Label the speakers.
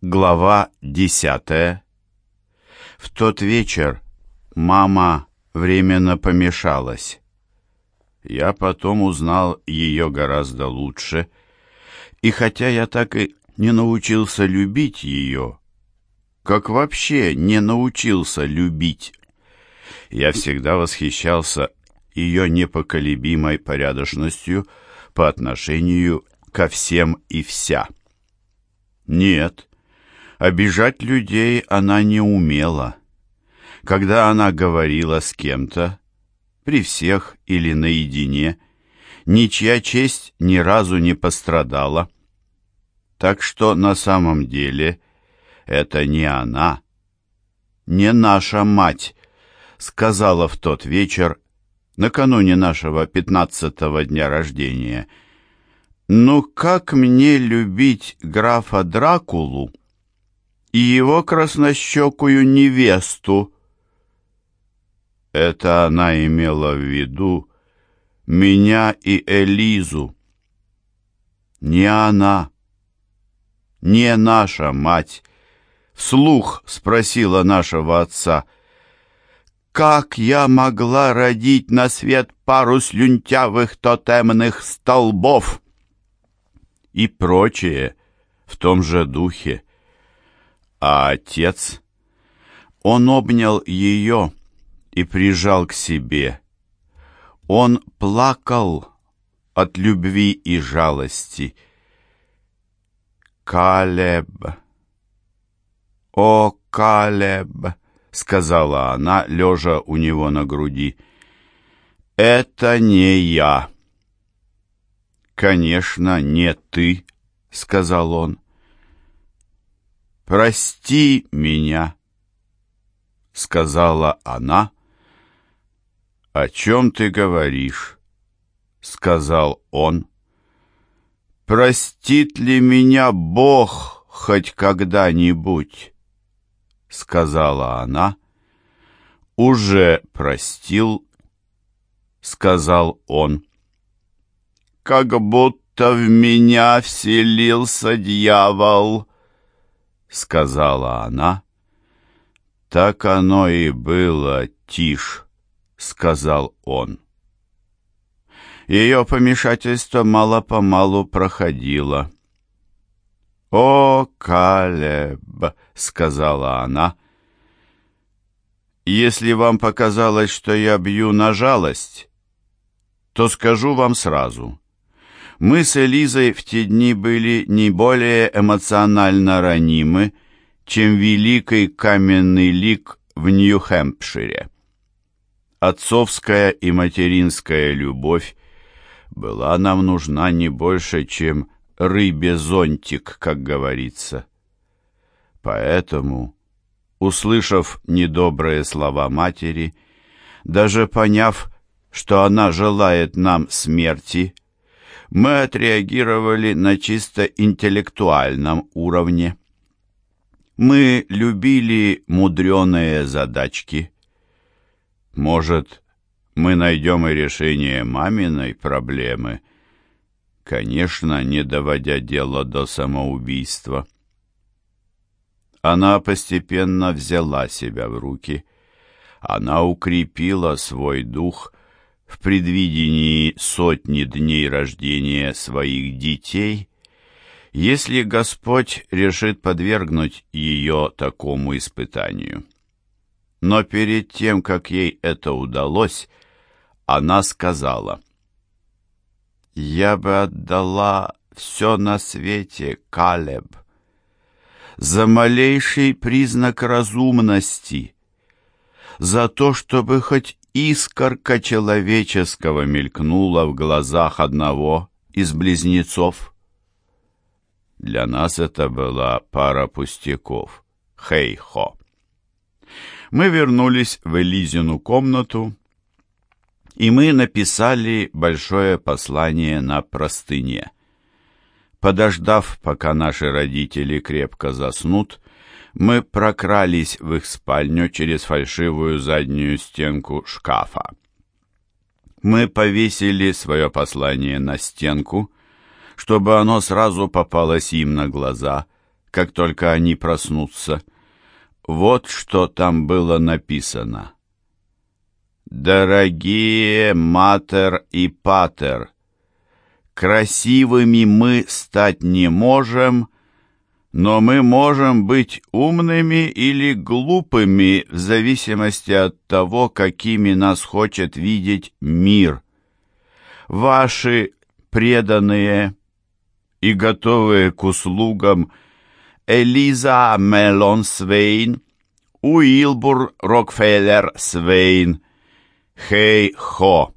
Speaker 1: Глава десятая. В тот вечер мама временно помешалась. Я потом узнал ее гораздо лучше, и хотя я так и не научился любить ее, как вообще не научился любить, я всегда восхищался ее непоколебимой порядочностью по отношению ко всем и вся. Нет, Обижать людей она не умела. Когда она говорила с кем-то, при всех или наедине, ничья честь ни разу не пострадала. Так что на самом деле это не она, не наша мать, сказала в тот вечер, накануне нашего пятнадцатого дня рождения. «Ну как мне любить графа Дракулу?» И его краснощекую невесту. Это она имела в виду меня и Элизу. Не она, не наша мать, вслух спросила нашего отца, «Как я могла родить на свет пару слюнтявых тотемных столбов?» И прочее в том же духе. А отец? Он обнял ее и прижал к себе. Он плакал от любви и жалости. «Калеб! О, Калеб!» — сказала она, лежа у него на груди. «Это не я». «Конечно, не ты», — сказал он. «Прости меня», — сказала она. «О чем ты говоришь?» — сказал он. «Простит ли меня Бог хоть когда-нибудь?» — сказала она. «Уже простил», — сказал он. «Как будто в меня вселился дьявол», — сказала она. «Так оно и было, Тишь», — сказал он. Ее помешательство мало-помалу проходило. «О, Калеб!» — сказала она. «Если вам показалось, что я бью на жалость, то скажу вам сразу. Мы с Элизой в те дни были не более эмоционально ранимы, чем великий каменный лик в Нью-Хэмпшире. Отцовская и материнская любовь была нам нужна не больше, чем рыбе зонтик, как говорится. Поэтому, услышав недобрые слова матери, даже поняв, что она желает нам смерти, мы отреагировали на чисто интеллектуальном уровне. Мы любили мудреные задачки. Может, мы найдем и решение маминой проблемы, конечно, не доводя дело до самоубийства. Она постепенно взяла себя в руки. Она укрепила свой дух в предвидении сотни дней рождения своих детей, если Господь решит подвергнуть ее такому испытанию. Но перед тем, как ей это удалось, она сказала, «Я бы отдала все на свете, Калеб, за малейший признак разумности, за то, чтобы хоть искорка человеческого мелькнула в глазах одного из близнецов. Для нас это была пара пустяков. Хей-хо. Мы вернулись в Элизину комнату, и мы написали большое послание на простыне. Подождав, пока наши родители крепко заснут, мы прокрались в их спальню через фальшивую заднюю стенку шкафа. Мы повесили свое послание на стенку, чтобы оно сразу попалось им на глаза, как только они проснутся. Вот что там было написано. «Дорогие Матер и Патер, красивыми мы стать не можем, но мы можем быть умными или глупыми в зависимости от того, какими нас хочет видеть мир. Ваши преданные и готовые к услугам Элиза Мелон Свейн, Уилбур Рокфеллер Свейн, Хей Хо.